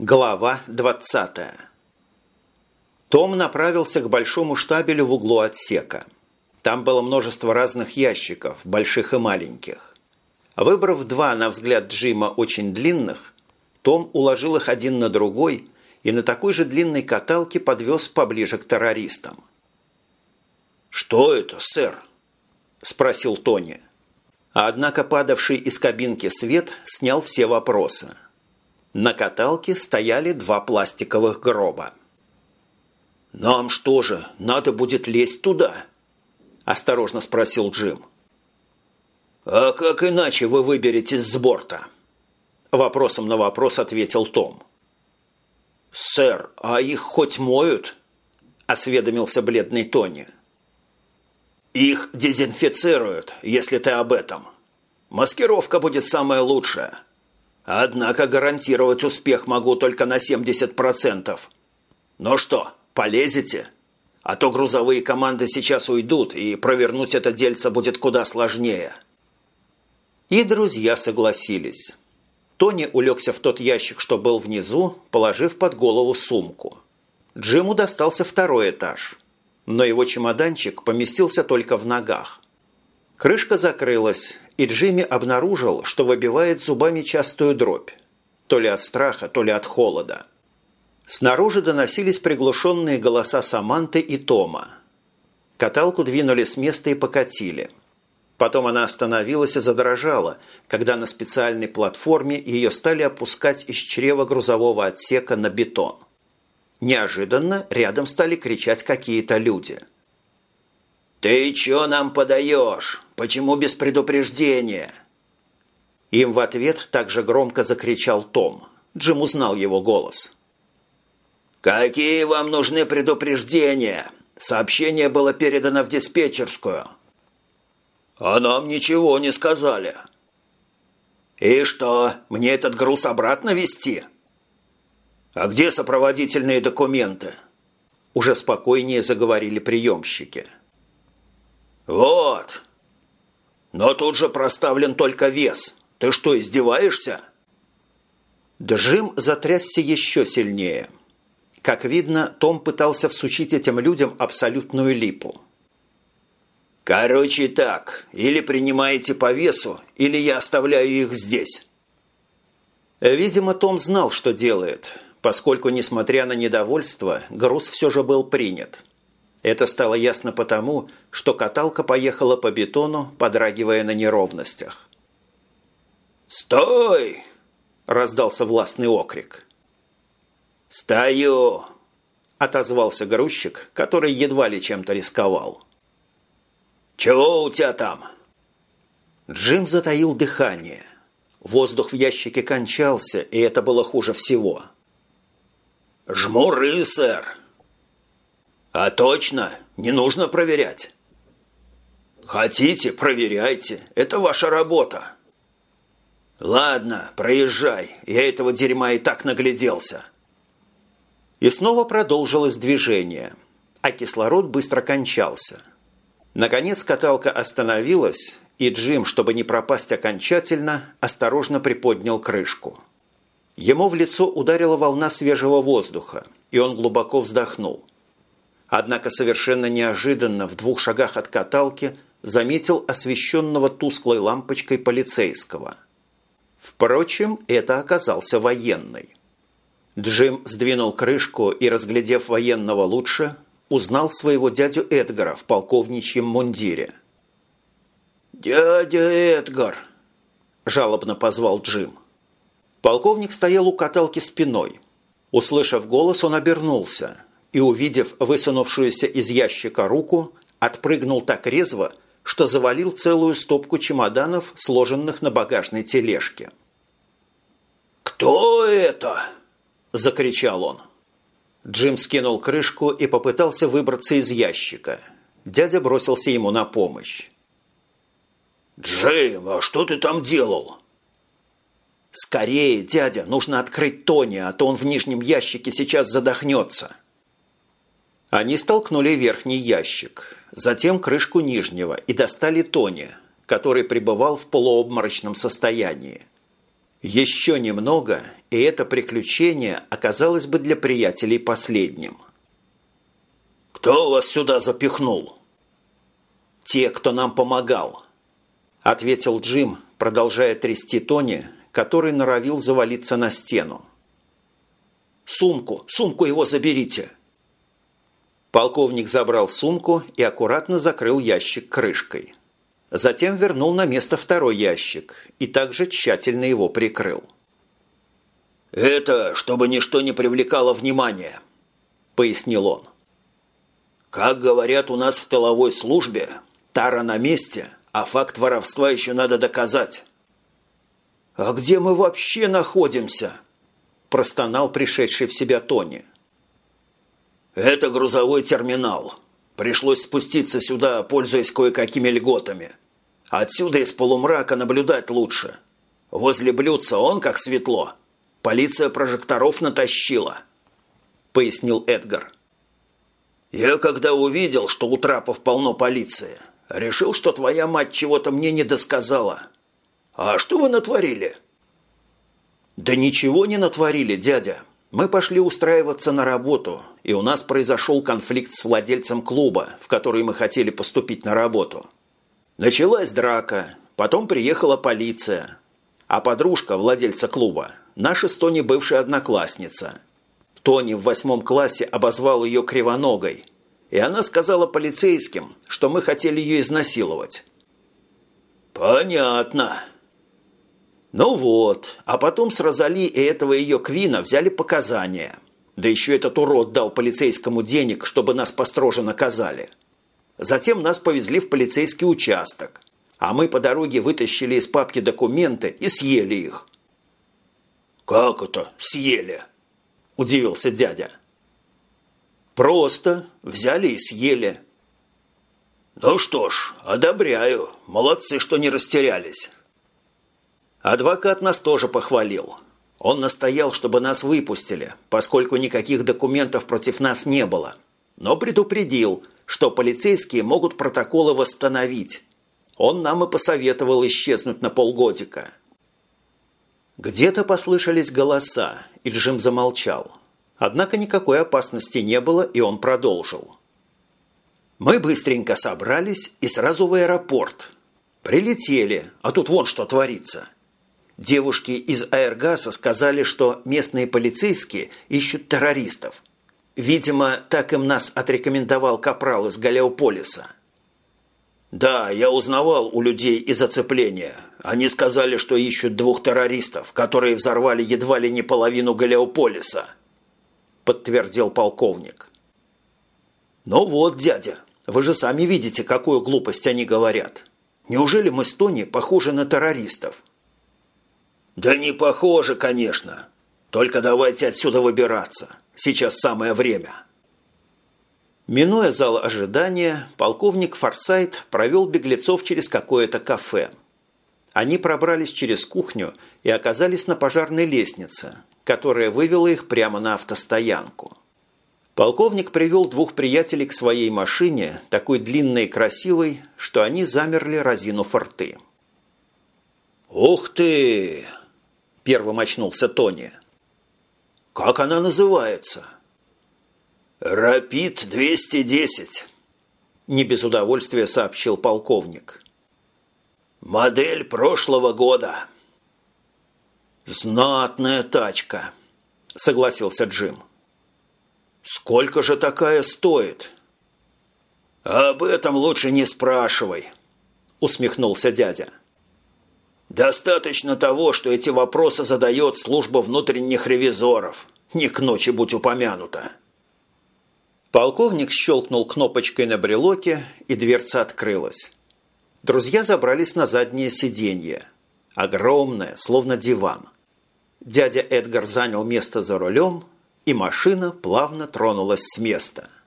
Глава 20 Том направился к большому штабелю в углу отсека. Там было множество разных ящиков, больших и маленьких. Выбрав два, на взгляд Джима, очень длинных, Том уложил их один на другой и на такой же длинной каталке подвез поближе к террористам. «Что это, сэр?» – спросил Тони. Однако падавший из кабинки свет снял все вопросы – на каталке стояли два пластиковых гроба. «Нам что же, надо будет лезть туда?» – осторожно спросил Джим. «А как иначе вы выберетесь с борта?» Вопросом на вопрос ответил Том. «Сэр, а их хоть моют?» – осведомился бледный Тони. «Их дезинфицируют, если ты об этом. Маскировка будет самая лучшая. Однако гарантировать успех могу только на 70%. Ну что, полезете? А то грузовые команды сейчас уйдут, и провернуть это дельце будет куда сложнее. И друзья согласились. Тони улегся в тот ящик, что был внизу, положив под голову сумку. Джиму достался второй этаж, но его чемоданчик поместился только в ногах. Крышка закрылась, и Джимми обнаружил, что выбивает зубами частую дробь. То ли от страха, то ли от холода. Снаружи доносились приглушенные голоса Саманты и Тома. Каталку двинули с места и покатили. Потом она остановилась и задрожала, когда на специальной платформе ее стали опускать из чрева грузового отсека на бетон. Неожиданно рядом стали кричать какие-то люди – «Ты чё нам подаешь? Почему без предупреждения?» Им в ответ также громко закричал Том. Джим узнал его голос. «Какие вам нужны предупреждения? Сообщение было передано в диспетчерскую». «А нам ничего не сказали». «И что, мне этот груз обратно везти?» «А где сопроводительные документы?» Уже спокойнее заговорили приемщики. «Да». «Вот! Но тут же проставлен только вес. Ты что, издеваешься?» Джим затрясся еще сильнее. Как видно, Том пытался всучить этим людям абсолютную липу. «Короче так, или принимаете по весу, или я оставляю их здесь». Видимо, Том знал, что делает, поскольку, несмотря на недовольство, груз все же был принят. Это стало ясно потому, что каталка поехала по бетону, подрагивая на неровностях. «Стой!» – раздался властный окрик. «Стою!» – отозвался грузчик, который едва ли чем-то рисковал. «Чего у тебя там?» Джим затаил дыхание. Воздух в ящике кончался, и это было хуже всего. «Жмуры, сэр!» «А точно, не нужно проверять». «Хотите, проверяйте. Это ваша работа». «Ладно, проезжай. Я этого дерьма и так нагляделся». И снова продолжилось движение, а кислород быстро кончался. Наконец каталка остановилась, и Джим, чтобы не пропасть окончательно, осторожно приподнял крышку. Ему в лицо ударила волна свежего воздуха, и он глубоко вздохнул. Однако совершенно неожиданно в двух шагах от каталки заметил освещенного тусклой лампочкой полицейского. Впрочем, это оказался военный. Джим сдвинул крышку и, разглядев военного лучше, узнал своего дядю Эдгара в полковничьем мундире. «Дядя Эдгар!» – жалобно позвал Джим. Полковник стоял у каталки спиной. Услышав голос, он обернулся – и, увидев высунувшуюся из ящика руку, отпрыгнул так резво, что завалил целую стопку чемоданов, сложенных на багажной тележке. «Кто это?» – закричал он. Джим скинул крышку и попытался выбраться из ящика. Дядя бросился ему на помощь. «Джим, а что ты там делал?» «Скорее, дядя, нужно открыть Тони, а то он в нижнем ящике сейчас задохнется». Они столкнули верхний ящик, затем крышку нижнего и достали Тони, который пребывал в полуобморочном состоянии. Еще немного, и это приключение оказалось бы для приятелей последним. «Кто вас сюда запихнул?» «Те, кто нам помогал», – ответил Джим, продолжая трясти Тони, который норовил завалиться на стену. «Сумку! Сумку его заберите!» Полковник забрал сумку и аккуратно закрыл ящик крышкой. Затем вернул на место второй ящик и также тщательно его прикрыл. «Это чтобы ничто не привлекало внимания», – пояснил он. «Как говорят у нас в тыловой службе, тара на месте, а факт воровства еще надо доказать». «А где мы вообще находимся?» – простонал пришедший в себя Тони. «Это грузовой терминал. Пришлось спуститься сюда, пользуясь кое-какими льготами. Отсюда из полумрака наблюдать лучше. Возле блюдца он как светло. Полиция прожекторов натащила», – пояснил Эдгар. «Я когда увидел, что у трапов полно полиции, решил, что твоя мать чего-то мне не досказала. А что вы натворили?» «Да ничего не натворили, дядя. Мы пошли устраиваться на работу, и у нас произошел конфликт с владельцем клуба, в который мы хотели поступить на работу. Началась драка, потом приехала полиция, а подружка владельца клуба – наша с Тони бывшая одноклассница. Тони в восьмом классе обозвал ее кривоногой, и она сказала полицейским, что мы хотели ее изнасиловать. «Понятно», ну вот, а потом с Розали и этого ее Квина взяли показания. Да еще этот урод дал полицейскому денег, чтобы нас построже наказали. Затем нас повезли в полицейский участок, а мы по дороге вытащили из папки документы и съели их. «Как это съели?» – удивился дядя. «Просто взяли и съели». «Ну что ж, одобряю. Молодцы, что не растерялись». Адвокат нас тоже похвалил. Он настоял, чтобы нас выпустили, поскольку никаких документов против нас не было. Но предупредил, что полицейские могут протоколы восстановить. Он нам и посоветовал исчезнуть на полгодика. Где-то послышались голоса, и Джим замолчал. Однако никакой опасности не было, и он продолжил. Мы быстренько собрались и сразу в аэропорт. Прилетели, а тут вон что творится – Девушки из Аэргаса сказали, что местные полицейские ищут террористов. Видимо, так им нас отрекомендовал капрал из Галеополиса. «Да, я узнавал у людей из оцепления. Они сказали, что ищут двух террористов, которые взорвали едва ли не половину Галеополиса», – подтвердил полковник. «Ну вот, дядя, вы же сами видите, какую глупость они говорят. Неужели мы с Тони похожи на террористов?» «Да не похоже, конечно. Только давайте отсюда выбираться. Сейчас самое время». Минуя зал ожидания, полковник Форсайт провел беглецов через какое-то кафе. Они пробрались через кухню и оказались на пожарной лестнице, которая вывела их прямо на автостоянку. Полковник привел двух приятелей к своей машине, такой длинной и красивой, что они замерли разину форты. «Ух ты!» Первым очнулся Тони. «Как она называется?» «Рапид-210», – не без удовольствия сообщил полковник. «Модель прошлого года». «Знатная тачка», – согласился Джим. «Сколько же такая стоит?» «Об этом лучше не спрашивай», – усмехнулся дядя. Достаточно того, что эти вопросы задает служба внутренних ревизоров. Не к ночи будь упомянуто. Полковник щелкнул кнопочкой на брелоке, и дверца открылась. Друзья забрались на заднее сиденье. Огромное, словно диван. Дядя Эдгар занял место за рулем, и машина плавно тронулась с места –